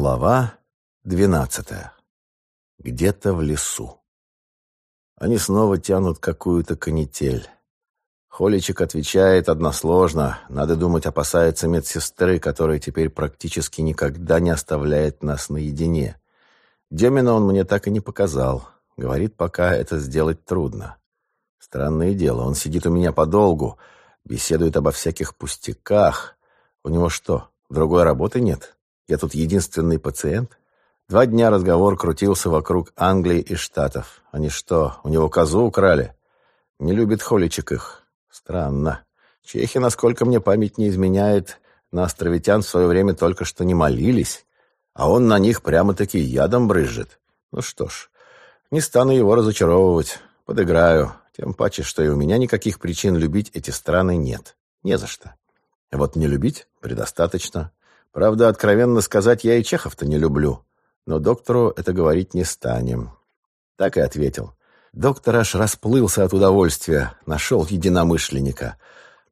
Глава двенадцатая. Где-то в лесу. Они снова тянут какую-то канитель. Холичек отвечает односложно. Надо думать, опасается медсестры, которая теперь практически никогда не оставляет нас наедине. Демина он мне так и не показал. Говорит, пока это сделать трудно. Странное дело, он сидит у меня подолгу, беседует обо всяких пустяках. У него что, другой работы нет? Я тут единственный пациент? Два дня разговор крутился вокруг Англии и Штатов. Они что, у него козу украли? Не любит Холичек их. Странно. Чехи, насколько мне память не изменяет, на островитян в свое время только что не молились, а он на них прямо-таки ядом брызжет. Ну что ж, не стану его разочаровывать. Подыграю. Тем паче, что и у меня никаких причин любить эти страны нет. Не за что. А вот не любить предостаточно. Правда, откровенно сказать, я и чехов-то не люблю. Но доктору это говорить не станем. Так и ответил. Доктор аж расплылся от удовольствия, нашел единомышленника.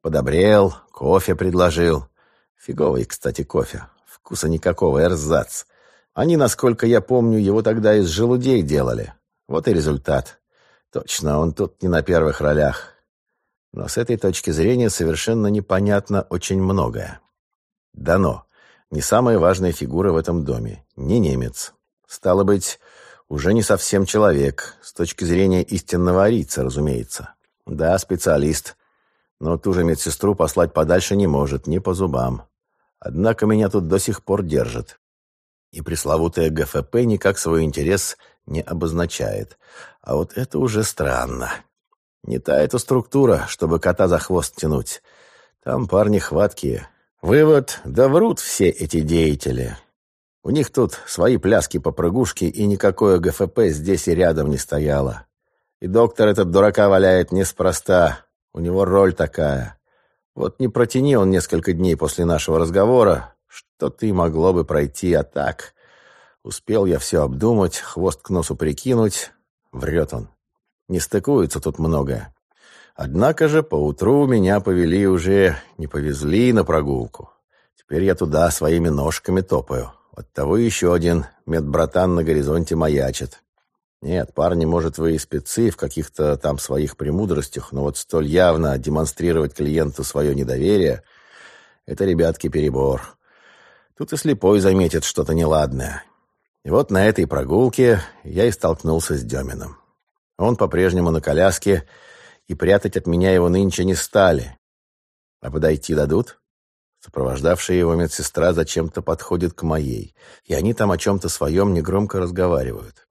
Подобрел, кофе предложил. Фиговый, кстати, кофе. Вкуса никакого, эрзац. Они, насколько я помню, его тогда из желудей делали. Вот и результат. Точно, он тут не на первых ролях. Но с этой точки зрения совершенно непонятно очень многое. Дано не самая важная фигура в этом доме, не немец. Стало быть, уже не совсем человек, с точки зрения истинного арийца, разумеется. Да, специалист, но ту же медсестру послать подальше не может, не по зубам. Однако меня тут до сих пор держит. И пресловутая ГФП никак свой интерес не обозначает. А вот это уже странно. Не та эта структура, чтобы кота за хвост тянуть. Там парни хваткие, Вывод, да врут все эти деятели. У них тут свои пляски-попрыгушки, и никакое ГФП здесь и рядом не стояло. И доктор этот дурака валяет неспроста. У него роль такая. Вот не протяни он несколько дней после нашего разговора, что-то и могло бы пройти, а так... Успел я все обдумать, хвост к носу прикинуть. Врет он. Не стыкуется тут многое. Однако же поутру меня повели уже, не повезли на прогулку. Теперь я туда своими ножками топаю. Оттого еще один медбратан на горизонте маячит. Нет, парни, может, вы и спецы в каких-то там своих премудростях, но вот столь явно демонстрировать клиенту свое недоверие — это, ребятки, перебор. Тут и слепой заметит что-то неладное. И вот на этой прогулке я и столкнулся с Демином. Он по-прежнему на коляске — и прятать от меня его нынче не стали. А подойти дадут? Сопровождавшая его медсестра зачем-то подходит к моей, и они там о чем-то своем негромко разговаривают.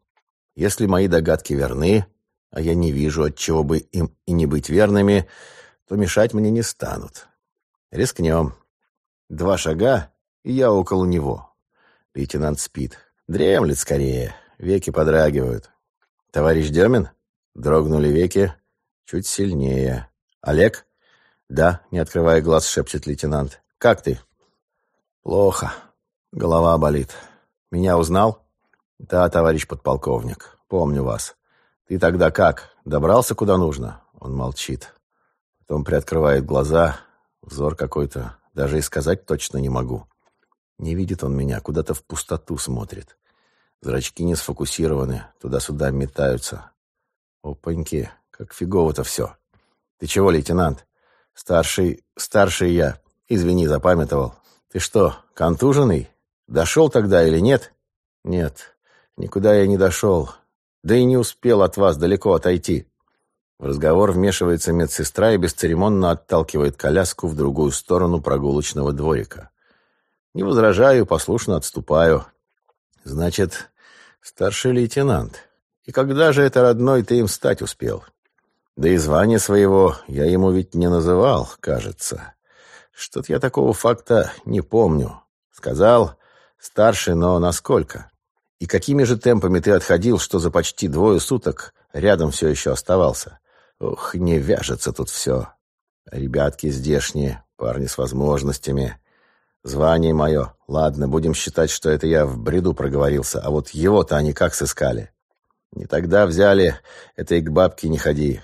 Если мои догадки верны, а я не вижу, от чего бы им и не быть верными, то мешать мне не станут. Рискнем. Два шага, и я около него. Лейтенант спит. Дремлет скорее, веки подрагивают. «Товарищ Демин?» Дрогнули веки, Чуть сильнее. «Олег?» «Да», — не открывая глаз, шепчет лейтенант. «Как ты?» «Плохо. Голова болит. Меня узнал?» «Да, товарищ подполковник. Помню вас. Ты тогда как? Добрался куда нужно?» Он молчит. Потом приоткрывает глаза. Взор какой-то. Даже и сказать точно не могу. Не видит он меня, куда-то в пустоту смотрит. Зрачки не сфокусированы, туда-сюда метаются. Опаньки, как фигово-то все. Ты чего, лейтенант? Старший, старший я. Извини, запамятовал. Ты что, контуженный? Дошел тогда или нет? Нет, никуда я не дошел. Да и не успел от вас далеко отойти. В разговор вмешивается медсестра и бесцеремонно отталкивает коляску в другую сторону прогулочного дворика. Не возражаю, послушно отступаю. Значит, старший лейтенант. И когда же это, родной, ты им стать успел? Да и звания своего я ему ведь не называл, кажется. Что-то я такого факта не помню. Сказал, старший, но насколько? И какими же темпами ты отходил, что за почти двое суток рядом все еще оставался? Ох, не вяжется тут все. Ребятки здешние, парни с возможностями. Звание мое. Ладно, будем считать, что это я в бреду проговорился, а вот его-то они как сыскали? Не тогда взяли, это и к бабке не ходи.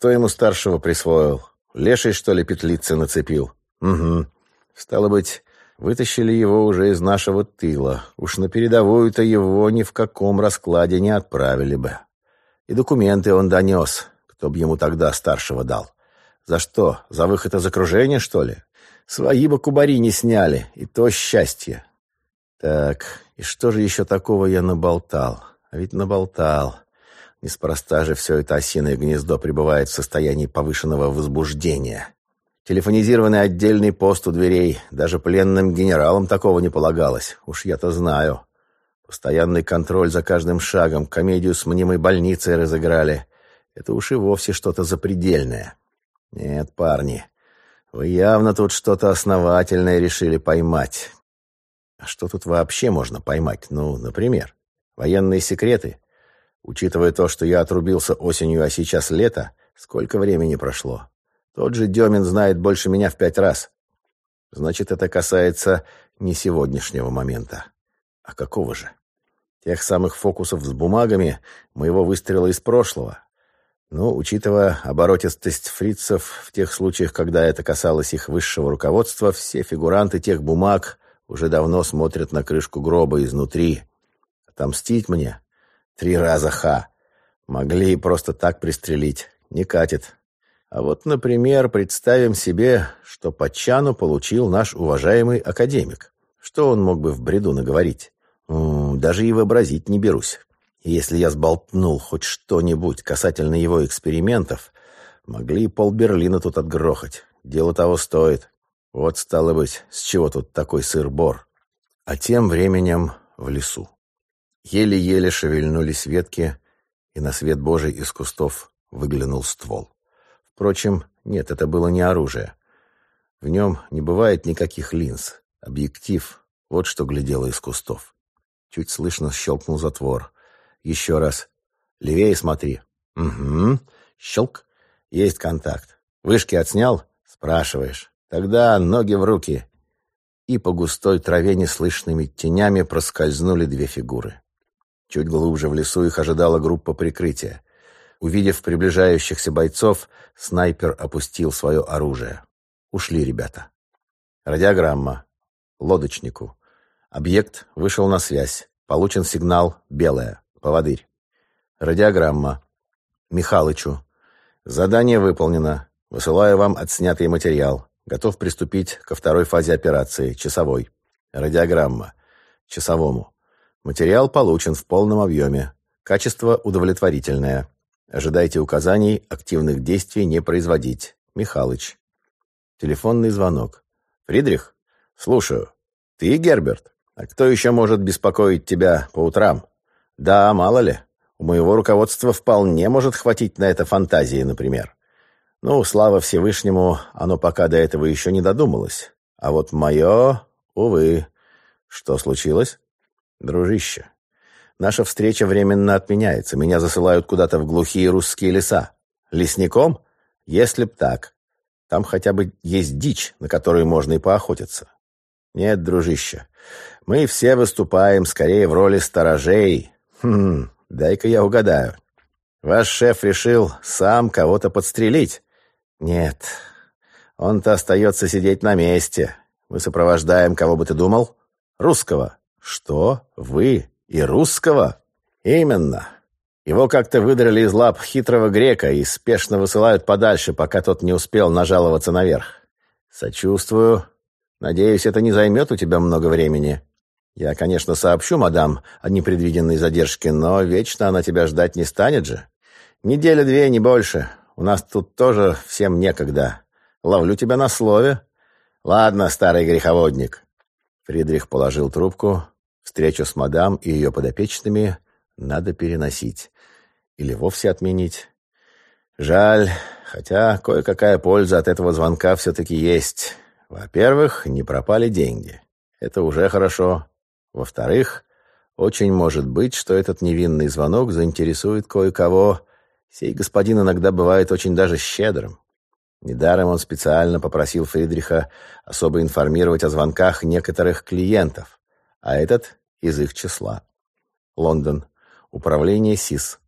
Кто ему старшего присвоил? Леший, что ли, петлицы нацепил? Угу. Стало быть, Вытащили его уже из нашего тыла. Уж на передовую-то его ни в каком раскладе не отправили бы. И документы он донес, кто б ему тогда старшего дал. За что? За выход из окружения, что ли? Свои бы кубари не сняли, и то счастье. Так, и что же еще такого я наболтал? А ведь наболтал. Неспроста же все это осиное гнездо пребывает в состоянии повышенного возбуждения. Телефонизированный отдельный пост у дверей. Даже пленным генералам такого не полагалось. Уж я-то знаю. Постоянный контроль за каждым шагом. Комедию с мнимой больницей разыграли. Это уж и вовсе что-то запредельное. Нет, парни, вы явно тут что-то основательное решили поймать. А что тут вообще можно поймать? Ну, например, военные секреты. Учитывая то, что я отрубился осенью, а сейчас лето, сколько времени прошло? Тот же Демин знает больше меня в пять раз. Значит, это касается не сегодняшнего момента. А какого же? Тех самых фокусов с бумагами, моего выстрела из прошлого. Ну, учитывая оборотистость фрицев в тех случаях, когда это касалось их высшего руководства, все фигуранты тех бумаг уже давно смотрят на крышку гроба изнутри. Отомстить мне? Три раза ха. Могли и просто так пристрелить. Не катит. А вот, например, представим себе, что по чану получил наш уважаемый академик. Что он мог бы в бреду наговорить? Даже и вообразить не берусь. Если я сболтнул хоть что-нибудь касательно его экспериментов, могли и полберлина тут отгрохать. Дело того стоит. Вот, стало быть, с чего тут такой сыр-бор. А тем временем в лесу. Еле-еле шевельнулись ветки, и на свет Божий из кустов выглянул ствол. Впрочем, нет, это было не оружие. В нем не бывает никаких линз. Объектив — вот что глядело из кустов. Чуть слышно щелкнул затвор. Еще раз. Левее смотри. Угу. Щелк. Есть контакт. Вышки отснял? Спрашиваешь. Тогда ноги в руки. И по густой траве неслышными тенями проскользнули две фигуры. Чуть глубже в лесу их ожидала группа прикрытия. Увидев приближающихся бойцов, снайпер опустил свое оружие. Ушли ребята. Радиограмма. Лодочнику. Объект вышел на связь. Получен сигнал «Белая». Поводырь. Радиограмма. Михалычу. Задание выполнено. Высылаю вам отснятый материал. Готов приступить ко второй фазе операции. Часовой. Радиограмма. Часовому. Материал получен в полном объеме. Качество удовлетворительное. Ожидайте указаний, активных действий не производить. Михалыч. Телефонный звонок. Фридрих? Слушаю. Ты, Герберт? А кто еще может беспокоить тебя по утрам? Да, мало ли. У моего руководства вполне может хватить на это фантазии, например. Ну, слава Всевышнему, оно пока до этого еще не додумалось. А вот мое, увы. Что случилось? Дружище, Наша встреча временно отменяется. Меня засылают куда-то в глухие русские леса. Лесником? Если б так. Там хотя бы есть дичь, на которую можно и поохотиться. Нет, дружище, мы все выступаем скорее в роли сторожей. Хм, дай-ка я угадаю. Ваш шеф решил сам кого-то подстрелить? Нет, он-то остается сидеть на месте. Мы сопровождаем, кого бы ты думал? Русского. Что? Вы? И русского? Именно. Его как-то выдрали из лап хитрого грека и спешно высылают подальше, пока тот не успел нажаловаться наверх. Сочувствую. Надеюсь, это не займет у тебя много времени. Я, конечно, сообщу, мадам, о непредвиденной задержке, но вечно она тебя ждать не станет же. Неделя-две, не больше. У нас тут тоже всем некогда. Ловлю тебя на слове. Ладно, старый греховодник. Фридрих положил трубку, Встречу с мадам и ее подопечными надо переносить. Или вовсе отменить. Жаль, хотя кое-какая польза от этого звонка все-таки есть. Во-первых, не пропали деньги. Это уже хорошо. Во-вторых, очень может быть, что этот невинный звонок заинтересует кое-кого. Сей господин иногда бывает очень даже щедрым. Недаром он специально попросил Фридриха особо информировать о звонках некоторых клиентов а этот из их числа. Лондон. Управление СИС.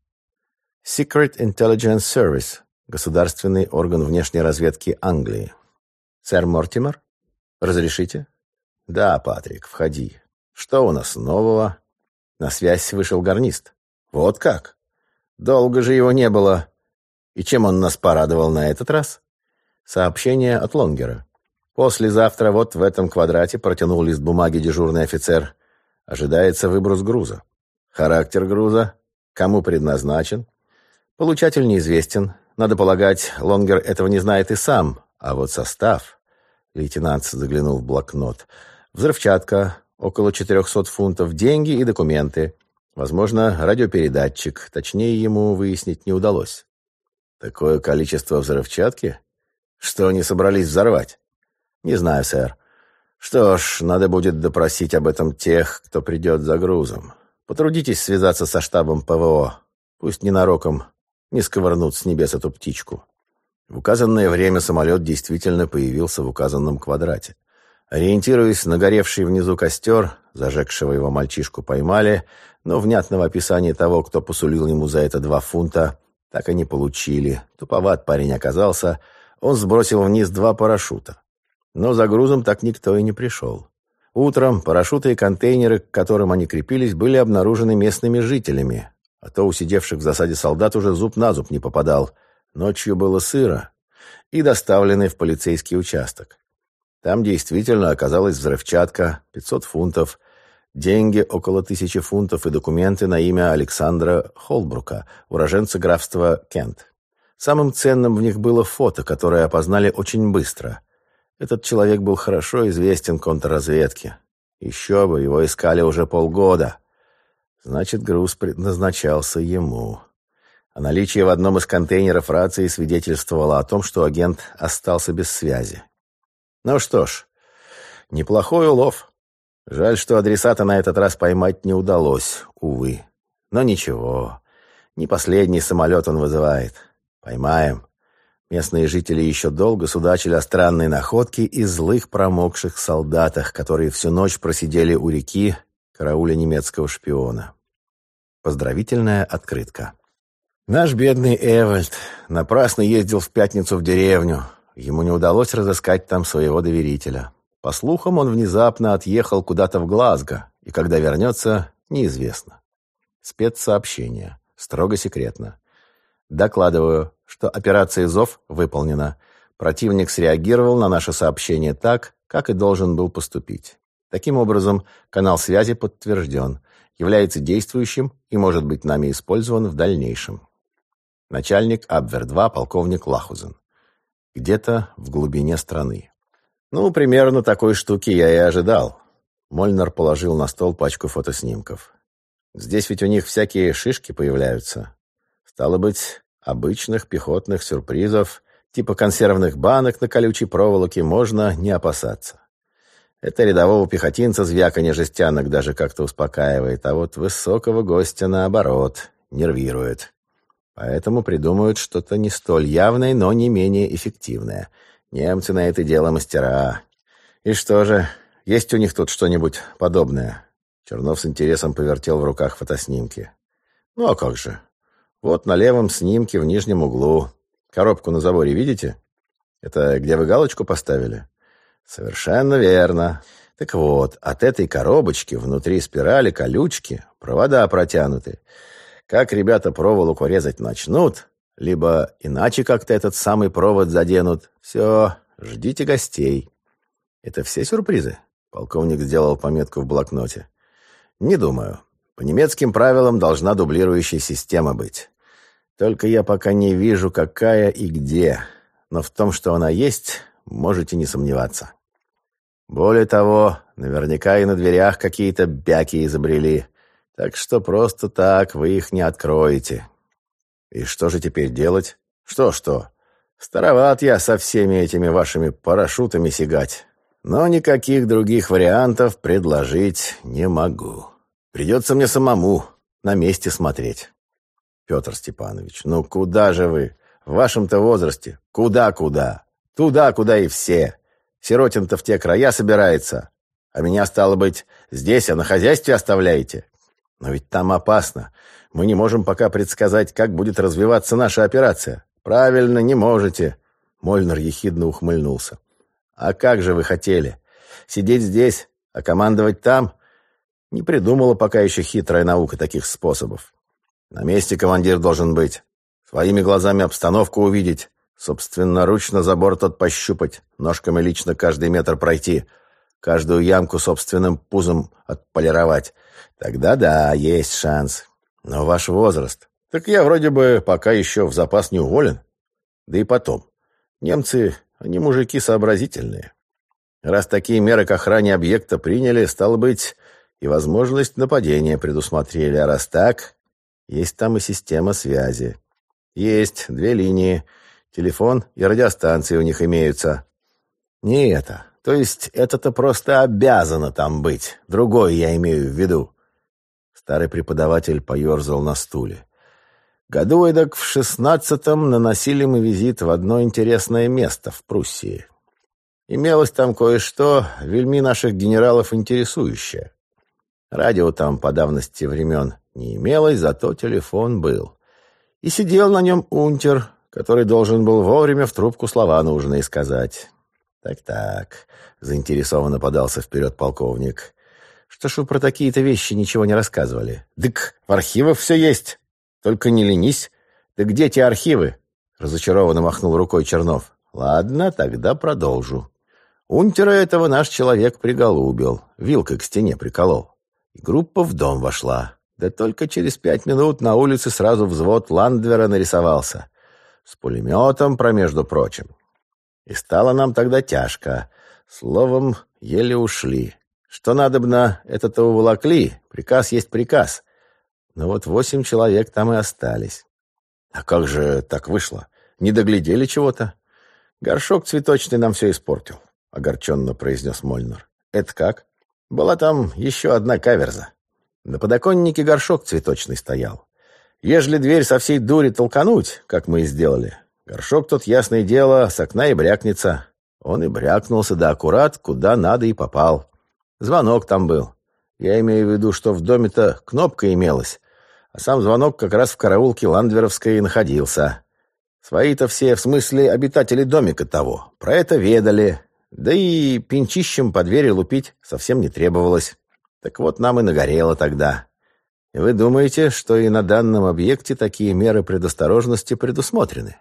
Secret Intelligence Service. Государственный орган внешней разведки Англии. Сэр Мортимер? Разрешите? Да, Патрик, входи. Что у нас нового? На связь вышел гарнист. Вот как? Долго же его не было. И чем он нас порадовал на этот раз? Сообщение от Лонгера. Послезавтра вот в этом квадрате протянул лист бумаги дежурный офицер. Ожидается выброс груза. Характер груза? Кому предназначен? Получатель неизвестен. Надо полагать, Лонгер этого не знает и сам. А вот состав... Лейтенант заглянул в блокнот. Взрывчатка, около 400 фунтов, деньги и документы. Возможно, радиопередатчик. Точнее, ему выяснить не удалось. Такое количество взрывчатки? Что они собрались взорвать? Не знаю, сэр. Что ж, надо будет допросить об этом тех, кто придет за грузом. Потрудитесь связаться со штабом ПВО. Пусть ненароком не сковырнут с небес эту птичку. В указанное время самолет действительно появился в указанном квадрате. Ориентируясь на горевший внизу костер, зажегшего его мальчишку поймали, но внятного описания того, кто посулил ему за это два фунта, так и не получили. Туповат парень оказался, он сбросил вниз два парашюта. Но за грузом так никто и не пришел. Утром парашюты и контейнеры, к которым они крепились, были обнаружены местными жителями, а то у сидевших в засаде солдат уже зуб на зуб не попадал. Ночью было сыро и доставлены в полицейский участок. Там действительно оказалась взрывчатка, 500 фунтов, деньги около тысячи фунтов и документы на имя Александра Холбрука, уроженца графства Кент. Самым ценным в них было фото, которое опознали очень быстро. Этот человек был хорошо известен контрразведке. Еще бы, его искали уже полгода. Значит, груз предназначался ему. А наличие в одном из контейнеров рации свидетельствовало о том, что агент остался без связи. Ну что ж, неплохой улов. Жаль, что адресата на этот раз поймать не удалось, увы. Но ничего, не последний самолет он вызывает. Поймаем. Местные жители еще долго судачили о странной находке и злых промокших солдатах, которые всю ночь просидели у реки, карауля немецкого шпиона. Поздравительная открытка. Наш бедный Эвальд напрасно ездил в пятницу в деревню, Ему не удалось разыскать там своего доверителя. По слухам, он внезапно отъехал куда-то в Глазго, и когда вернется, неизвестно. Спецсообщение. Строго секретно. Докладываю, что операция «Зов» выполнена. Противник среагировал на наше сообщение так, как и должен был поступить. Таким образом, канал связи подтвержден, является действующим и может быть нами использован в дальнейшем. Начальник Абвер-2, полковник Лахузен где-то в глубине страны. Ну, примерно такой штуки я и ожидал. Мольнер положил на стол пачку фотоснимков. Здесь ведь у них всякие шишки появляются. Стало быть, обычных пехотных сюрпризов, типа консервных банок на колючей проволоке, можно не опасаться. Это рядового пехотинца звяканье жестянок даже как-то успокаивает, а вот высокого гостя, наоборот, нервирует. Поэтому придумают что-то не столь явное, но не менее эффективное. Немцы на это дело мастера. И что же, есть у них тут что-нибудь подобное? Чернов с интересом повертел в руках фотоснимки. Ну а как же? Вот на левом снимке в нижнем углу. Коробку на заборе видите? Это где вы галочку поставили? Совершенно верно. Так вот, от этой коробочки внутри спирали колючки, провода протянуты. Как ребята проволоку резать начнут, либо иначе как-то этот самый провод заденут, все, ждите гостей. Это все сюрпризы? Полковник сделал пометку в блокноте. Не думаю. По немецким правилам должна дублирующая система быть. Только я пока не вижу, какая и где. Но в том, что она есть, можете не сомневаться. Более того, наверняка и на дверях какие-то бяки изобрели. Так что просто так вы их не откроете. И что же теперь делать? Что-что? Староват я со всеми этими вашими парашютами сигать. Но никаких других вариантов предложить не могу. Придется мне самому на месте смотреть. Петр Степанович, ну куда же вы? В вашем-то возрасте. Куда-куда? Туда, куда и все. Сиротин-то в те края собирается. А меня, стало быть, здесь, а на хозяйстве оставляете? Но ведь там опасно. Мы не можем пока предсказать, как будет развиваться наша операция. Правильно, не можете. Мольнер ехидно ухмыльнулся. А как же вы хотели? Сидеть здесь, А командовать там не придумала пока еще хитрая наука таких способов. На месте командир должен быть. Своими глазами обстановку увидеть, собственноручно забор тот пощупать, ножками лично каждый метр пройти, каждую ямку собственным пузом отполировать. Тогда да, есть шанс. Но ваш возраст... Так я вроде бы пока еще в запас не уволен. Да и потом. Немцы, они мужики сообразительные. Раз такие меры к охране объекта приняли, стало быть, и возможность нападения предусмотрели. А раз так, есть там и система связи. Есть две линии. Телефон и радиостанции у них имеются. Не это. То есть это-то просто обязано там быть. Другое я имею в виду. Старый преподаватель поерзал на стуле. Году эдак в шестнадцатом наносили мы визит в одно интересное место в Пруссии. Имелось там кое-что, вельми наших генералов интересующее. Радио там по давности времен не имелось, зато телефон был. И сидел на нем унтер, который должен был вовремя в трубку слова нужные сказать. «Так-так», — заинтересованно подался вперед полковник. «Что ж вы про такие-то вещи ничего не рассказывали?» «Дык, в архивах все есть. Только не ленись. Да где те архивы? Разочарованно махнул рукой Чернов. Ладно, тогда продолжу. Унтера этого наш человек приголубил, вилкой к стене приколол. И группа в дом вошла. Да только через пять минут на улице сразу взвод Ландвера нарисовался. С пулеметом, промежду прочим. И стало нам тогда тяжко. Словом, еле ушли. Что надобно, это-то уволокли. Приказ есть приказ. Но вот восемь человек там и остались. А как же так вышло? Не доглядели чего-то? Горшок цветочный нам все испортил, огорченно произнес Мольнер. Это как? Была там еще одна каверза. На подоконнике горшок цветочный стоял. Ежели дверь со всей дури толкануть, как мы и сделали, горшок тот, ясное дело, с окна и брякнется. Он и брякнулся, да аккурат, куда надо и попал. Звонок там был. Я имею в виду, что в доме-то кнопка имелась, а сам звонок как раз в караулке Ландверовской и находился. Свои-то все, в смысле обитатели домика того, про это ведали, да и пинчищем по двери лупить совсем не требовалось. Так вот нам и нагорело тогда. И вы думаете, что и на данном объекте такие меры предосторожности предусмотрены?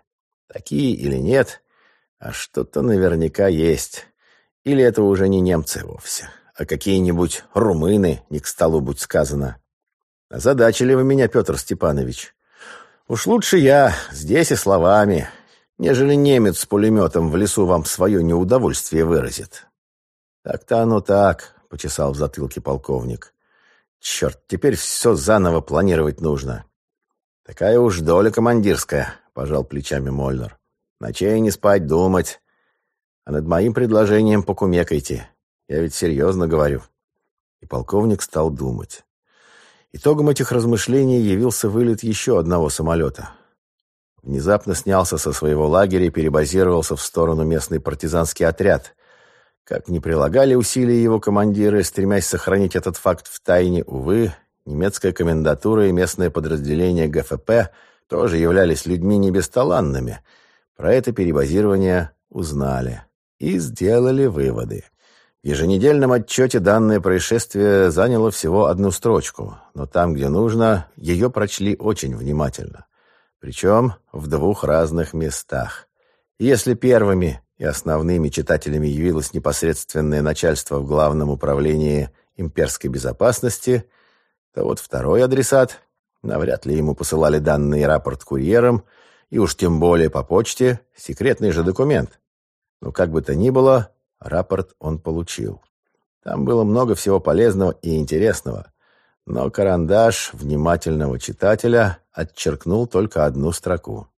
Такие или нет, а что-то наверняка есть. Или это уже не немцы вовсе, а какие-нибудь румыны, не к столу будь сказано. Озадачили вы меня, Петр Степанович. Уж лучше я здесь и словами, нежели немец с пулеметом в лесу вам свое неудовольствие выразит. Так-то оно так, почесал в затылке полковник. Черт, теперь все заново планировать нужно. Такая уж доля командирская, пожал плечами Мольнер. Ночей не спать, думать. А над моим предложением покумекайте. Я ведь серьезно говорю. И полковник стал думать. Итогом этих размышлений явился вылет еще одного самолета. Внезапно снялся со своего лагеря и перебазировался в сторону местный партизанский отряд. Как ни прилагали усилия его командиры, стремясь сохранить этот факт в тайне, увы, немецкая комендатура и местное подразделение ГФП тоже являлись людьми не бесталанными. Про это перебазирование узнали и сделали выводы. В еженедельном отчете данное происшествие заняло всего одну строчку, но там, где нужно, ее прочли очень внимательно. Причем в двух разных местах. Если первыми и основными читателями явилось непосредственное начальство в Главном управлении имперской безопасности, то вот второй адресат, навряд ли ему посылали данный рапорт курьером, и уж тем более по почте, секретный же документ. Но как бы то ни было, Рапорт он получил. Там было много всего полезного и интересного, но карандаш внимательного читателя отчеркнул только одну строку.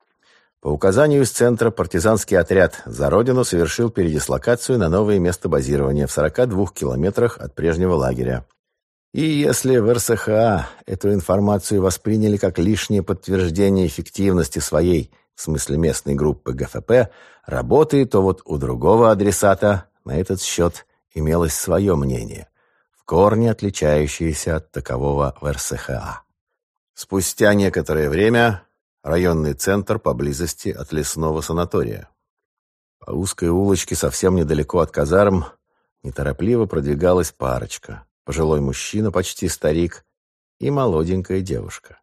По указанию из центра партизанский отряд «За Родину» совершил передислокацию на новое место базирования в 42 километрах от прежнего лагеря. И если в РСХА эту информацию восприняли как лишнее подтверждение эффективности своей, в смысле местной группы ГФП, работы, то вот у другого адресата на этот счет имелось свое мнение, в корне отличающееся от такового в РСХА. Спустя некоторое время районный центр поблизости от лесного санатория. По узкой улочке совсем недалеко от казарм неторопливо продвигалась парочка. Пожилой мужчина, почти старик, и молоденькая девушка.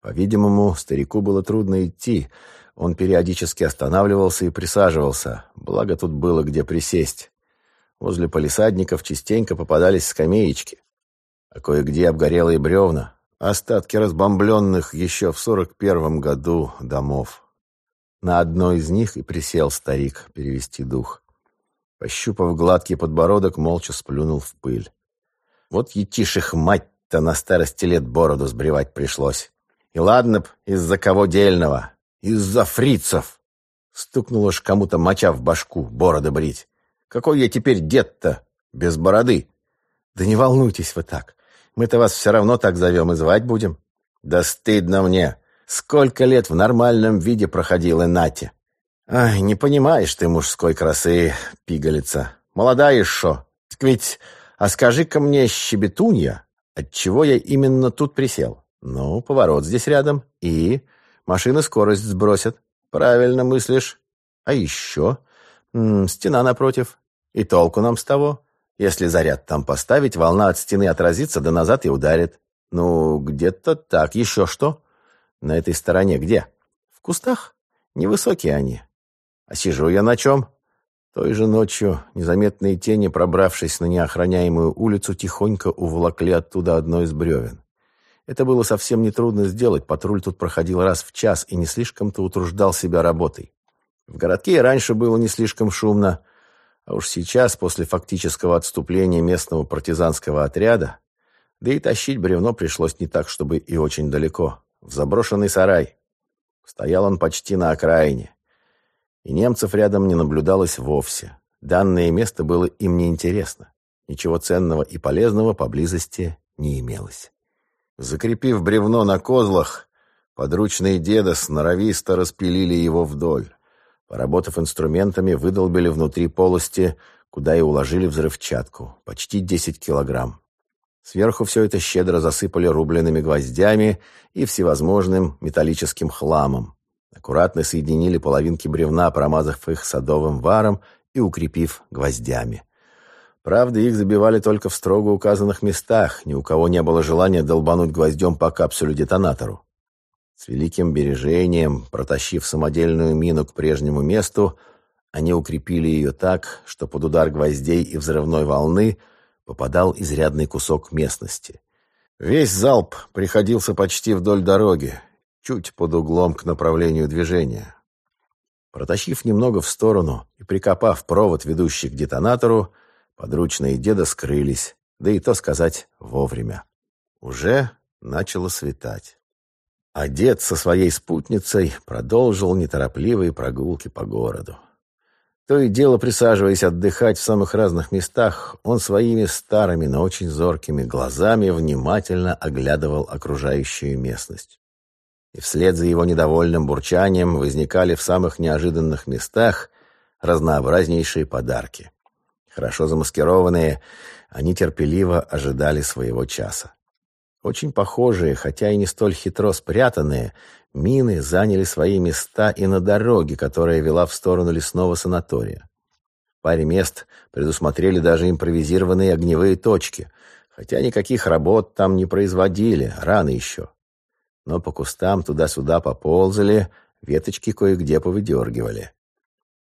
По-видимому, старику было трудно идти. Он периодически останавливался и присаживался, благо тут было где присесть. Возле полисадников частенько попадались скамеечки, а кое-где обгорелые бревна, остатки разбомбленных еще в сорок первом году домов. На одной из них и присел старик перевести дух. Пощупав гладкий подбородок, молча сплюнул в пыль. Вот етиших мать-то на старости лет бороду сбривать пришлось. И ладно б, из-за кого дельного, из-за фрицев. Стукнуло ж кому-то моча в башку, бороды брить. Какой я теперь дед-то, без бороды? Да не волнуйтесь вы так. Мы-то вас все равно так зовем и звать будем. Да стыдно мне. Сколько лет в нормальном виде проходила Натя? Ай, не понимаешь ты мужской красы, пигалица. Молодая шо? Так ведь, а скажи-ка мне, щебетунья, отчего я именно тут присел? Ну, поворот здесь рядом, и... Машины скорость сбросят. Правильно мыслишь. А еще... М -м, стена напротив. И толку нам с того. Если заряд там поставить, волна от стены отразится, да назад и ударит. Ну, где-то так. Еще что? На этой стороне где? В кустах? Невысокие они. А сижу я на чем? Той же ночью незаметные тени, пробравшись на неохраняемую улицу, тихонько уволокли оттуда одно из бревен. Это было совсем нетрудно сделать, патруль тут проходил раз в час и не слишком-то утруждал себя работой. В городке и раньше было не слишком шумно, а уж сейчас, после фактического отступления местного партизанского отряда, да и тащить бревно пришлось не так, чтобы и очень далеко в заброшенный сарай. Стоял он почти на окраине. И немцев рядом не наблюдалось вовсе. Данное место было им неинтересно. Ничего ценного и полезного поблизости не имелось. Закрепив бревно на козлах, подручные деда сноровисто распилили его вдоль. Поработав инструментами, выдолбили внутри полости, куда и уложили взрывчатку, почти 10 килограмм. Сверху все это щедро засыпали рубленными гвоздями и всевозможным металлическим хламом. Аккуратно соединили половинки бревна, промазав их садовым варом и укрепив гвоздями. Правда, их забивали только в строго указанных местах, ни у кого не было желания долбануть гвоздем по капсулю-детонатору. С великим бережением, протащив самодельную мину к прежнему месту, они укрепили ее так, что под удар гвоздей и взрывной волны – попадал изрядный кусок местности. Весь залп приходился почти вдоль дороги, чуть под углом к направлению движения. Протащив немного в сторону и прикопав провод, ведущий к детонатору, подручные деда скрылись, да и то сказать вовремя. Уже начало светать. Дед со своей спутницей продолжил неторопливые прогулки по городу. То и дело, присаживаясь отдыхать в самых разных местах, он своими старыми, но очень зоркими глазами внимательно оглядывал окружающую местность. И вслед за его недовольным бурчанием возникали в самых неожиданных местах разнообразнейшие подарки. Хорошо замаскированные, они терпеливо ожидали своего часа. Очень похожие, хотя и не столь хитро спрятанные, Мины заняли свои места и на дороге, которая вела в сторону лесного санатория. В паре мест предусмотрели даже импровизированные огневые точки, хотя никаких работ там не производили, рано еще. Но по кустам туда-сюда поползали, веточки кое-где повыдергивали.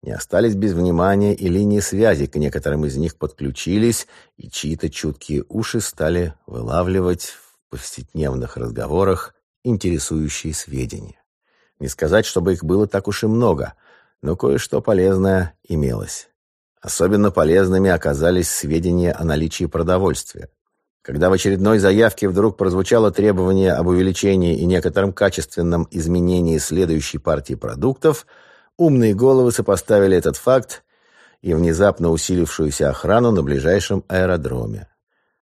Не остались без внимания и линии связи, к некоторым из них подключились, и чьи-то чуткие уши стали вылавливать повседневных разговорах интересующие сведения. Не сказать, чтобы их было так уж и много, но кое-что полезное имелось. Особенно полезными оказались сведения о наличии продовольствия. Когда в очередной заявке вдруг прозвучало требование об увеличении и некотором качественном изменении следующей партии продуктов, умные головы сопоставили этот факт и внезапно усилившуюся охрану на ближайшем аэродроме.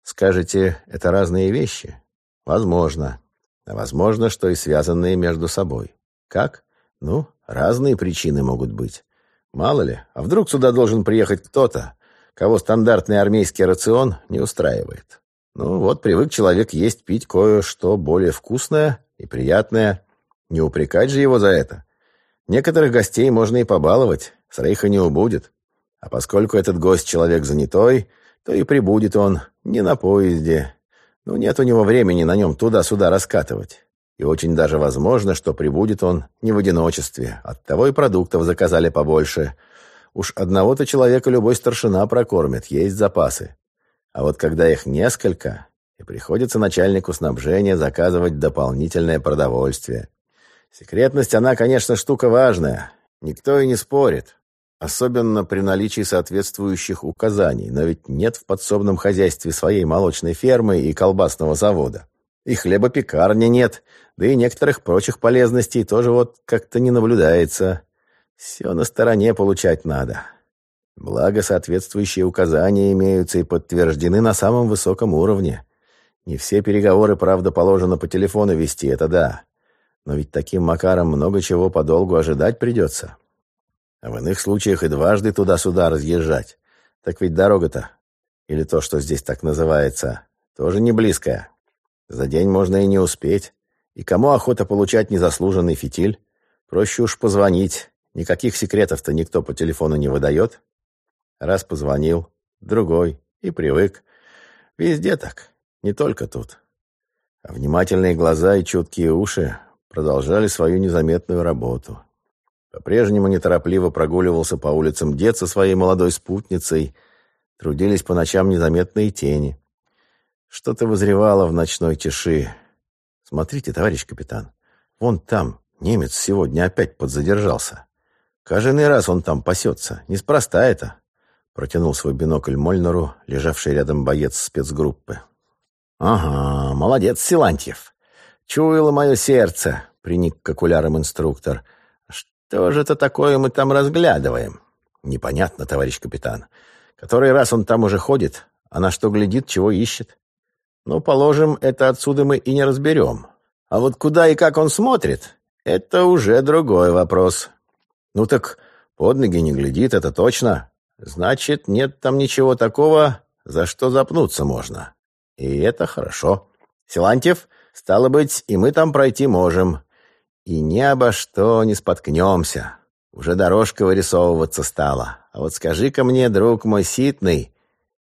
Скажете, это разные вещи? Возможно а возможно, что и связанные между собой. Как? Ну, разные причины могут быть. Мало ли, а вдруг сюда должен приехать кто-то, кого стандартный армейский рацион не устраивает. Ну вот, привык человек есть, пить кое-что более вкусное и приятное. Не упрекать же его за это. Некоторых гостей можно и побаловать, с рейха не убудет. А поскольку этот гость человек занятой, то и прибудет он не на поезде. Ну, нет у него времени на нем туда-сюда раскатывать. И очень даже возможно, что прибудет он не в одиночестве. Оттого и продуктов заказали побольше. Уж одного-то человека любой старшина прокормит, есть запасы. А вот когда их несколько, и приходится начальнику снабжения заказывать дополнительное продовольствие. Секретность, она, конечно, штука важная. Никто и не спорит. Особенно при наличии соответствующих указаний. Но ведь нет в подсобном хозяйстве своей молочной фермы и колбасного завода. И хлебопекарни нет, да и некоторых прочих полезностей тоже вот как-то не наблюдается. Все на стороне получать надо. Благо, соответствующие указания имеются и подтверждены на самом высоком уровне. Не все переговоры, правда, положено по телефону вести, это да. Но ведь таким макаром много чего подолгу ожидать придется. А в иных случаях и дважды туда-сюда разъезжать. Так ведь дорога-то, или то, что здесь так называется, тоже не близкая. За день можно и не успеть. И кому охота получать незаслуженный фитиль? Проще уж позвонить. Никаких секретов-то никто по телефону не выдает. Раз позвонил, другой, и привык. Везде так, не только тут. А внимательные глаза и чуткие уши продолжали свою незаметную работу. По-прежнему неторопливо прогуливался по улицам дед со своей молодой спутницей. Трудились по ночам незаметные тени. Что-то возревало в ночной тиши. Смотрите, товарищ капитан, вон там немец сегодня опять подзадержался. Каждый раз он там пасется. Неспроста это. Протянул свой бинокль Мольнеру, лежавший рядом боец спецгруппы. «Ага, молодец, Силантьев. Чуяло мое сердце», — приник к окулярам инструктор. «Что же это такое мы там разглядываем?» «Непонятно, товарищ капитан. Который раз он там уже ходит, а на что глядит, чего ищет?» «Ну, положим, это отсюда мы и не разберем. А вот куда и как он смотрит, это уже другой вопрос». «Ну так под ноги не глядит, это точно. Значит, нет там ничего такого, за что запнуться можно. И это хорошо. Силантьев, стало быть, и мы там пройти можем. И ни обо что не споткнемся. Уже дорожка вырисовываться стала. А вот скажи-ка мне, друг мой ситный,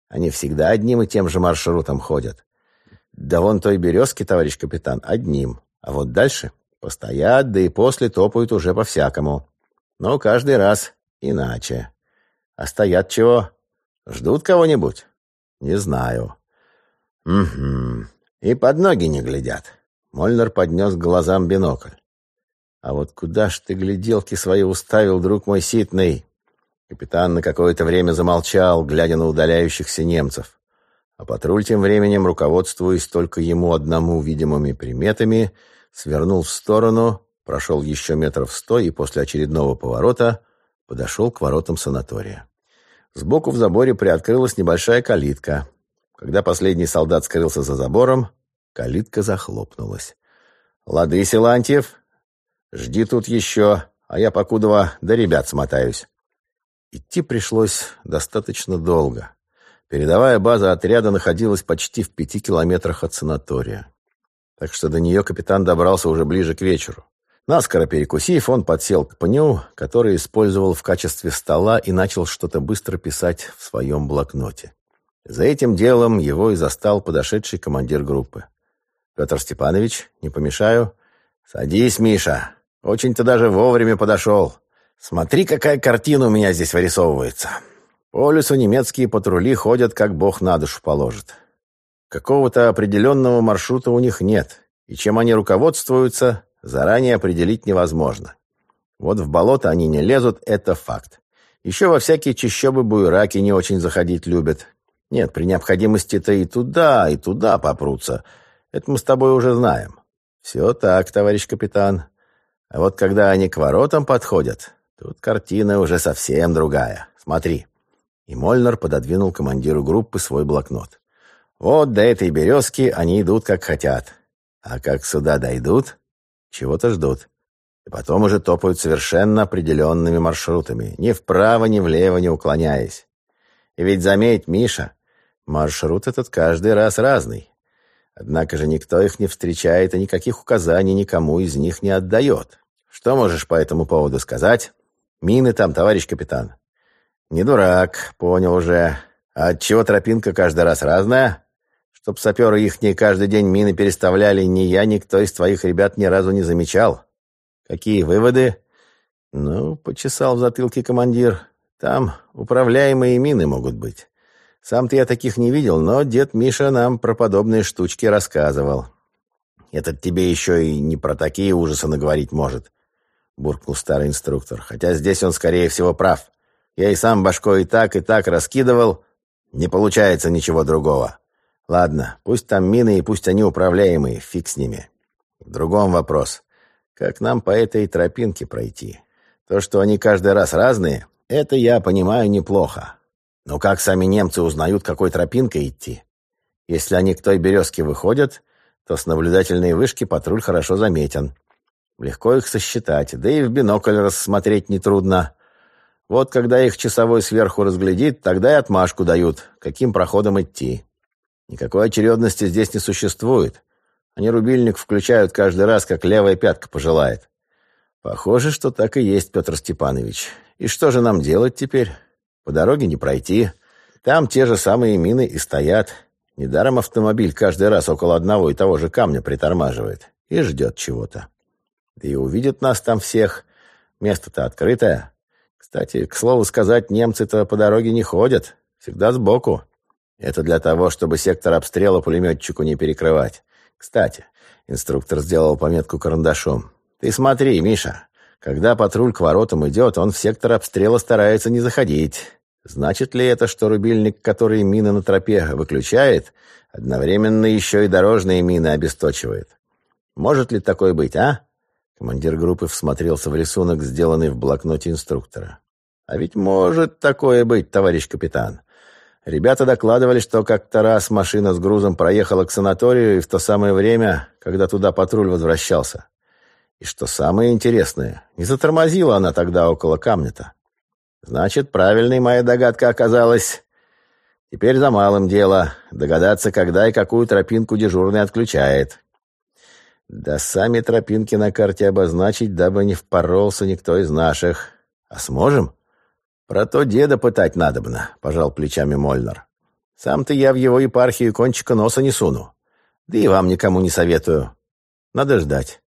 они всегда одним и тем же маршрутом ходят. Да вон той березки, товарищ капитан, одним. А вот дальше постоят, да и после топают уже по-всякому. Но каждый раз иначе. А стоят чего? Ждут кого-нибудь? Не знаю. Угу. И под ноги не глядят. Мольнер поднес к глазам бинокль. А вот куда ж ты гляделки свои уставил, друг мой ситный? Капитан на какое-то время замолчал, глядя на удаляющихся немцев. А патруль тем временем, руководствуясь только ему одному видимыми приметами, свернул в сторону, прошел еще метров сто и после очередного поворота подошел к воротам санатория. Сбоку в заборе приоткрылась небольшая калитка. Когда последний солдат скрылся за забором, калитка захлопнулась. «Лады, Силантьев, жди тут еще, а я покудова до ребят смотаюсь». Идти пришлось достаточно долго. Передовая база отряда находилась почти в пяти километрах от санатория. Так что до нее капитан добрался уже ближе к вечеру. Наскоро перекусив, он подсел к пню, который использовал в качестве стола, и начал что-то быстро писать в своем блокноте. За этим делом его и застал подошедший командир группы. «Петр Степанович, не помешаю?» «Садись, Миша. Очень-то даже вовремя подошел. Смотри, какая картина у меня здесь вырисовывается. По лесу немецкие патрули ходят, как бог на душу положит. Какого-то определенного маршрута у них нет, и чем они руководствуются, заранее определить невозможно. Вот в болото они не лезут, это факт. Еще во всякие чащобы буераки не очень заходить любят. Нет, при необходимости-то и туда, и туда попрутся. Это мы с тобой уже знаем. Все так, товарищ капитан. А вот когда они к воротам подходят, тут картина уже совсем другая. Смотри. И Мольнер пододвинул командиру группы свой блокнот. Вот до этой березки они идут как хотят. А как сюда дойдут, чего-то ждут. И потом уже топают совершенно определенными маршрутами, ни вправо, ни влево не уклоняясь. И ведь заметь, Миша, маршрут этот каждый раз разный. Однако же никто их не встречает и никаких указаний никому из них не отдает. Что можешь по этому поводу сказать? Мины там, товарищ капитан. Не дурак, понял уже. А отчего тропинка каждый раз разная? Чтоб саперы их не каждый день мины переставляли, ни я, никто из твоих ребят ни разу не замечал. Какие выводы? Ну, почесал в затылке командир. Там управляемые мины могут быть. Сам-то я таких не видел, но дед Миша нам про подобные штучки рассказывал. Этот тебе еще и не про такие ужасы наговорить может, буркнул старый инструктор. Хотя здесь он, скорее всего, прав. Я и сам башкой и так, и так раскидывал. Не получается ничего другого. Ладно, пусть там мины и пусть они управляемые, фиг с ними. В другом вопрос. Как нам по этой тропинке пройти? То, что они каждый раз разные, это я понимаю неплохо. Но как сами немцы узнают, какой тропинкой идти? Если они к той березке выходят, то с наблюдательной вышки патруль хорошо заметен. Легко их сосчитать, да и в бинокль рассмотреть нетрудно. Вот когда их часовой сверху разглядит, тогда и отмашку дают, каким проходом идти. Никакой очередности здесь не существует. Они рубильник включают каждый раз, как левая пятка пожелает. Похоже, что так и есть, Петр Степанович. И что же нам делать теперь? По дороге не пройти. Там те же самые мины и стоят. Недаром автомобиль каждый раз около одного и того же камня притормаживает и ждет чего-то. Да и увидят нас там всех. Место-то открытое. Кстати, к слову сказать, немцы-то по дороге не ходят. Всегда сбоку. Это для того, чтобы сектор обстрела пулеметчику не перекрывать. Кстати, инструктор сделал пометку карандашом. Ты смотри, Миша, когда патруль к воротам идет, он в сектор обстрела старается не заходить. Значит ли это, что рубильник, который мины на тропе выключает, одновременно еще и дорожные мины обесточивает? Может ли такое быть, а? Командир группы всмотрелся в рисунок, сделанный в блокноте инструктора. А ведь может такое быть, товарищ капитан. Ребята докладывали, что как-то раз машина с грузом проехала к санаторию и в то самое время, когда туда патруль возвращался. И что самое интересное, не затормозила она тогда около камня-то. Значит, правильной моя догадка оказалась. Теперь за малым дело — догадаться, когда и какую тропинку дежурный отключает. Да сами тропинки на карте обозначить, дабы не впоролся никто из наших. А сможем? «Про то деда пытать надобно», — пожал плечами Мольнер. «Сам-то я в его епархию кончика носа не суну. Да и вам никому не советую. Надо ждать».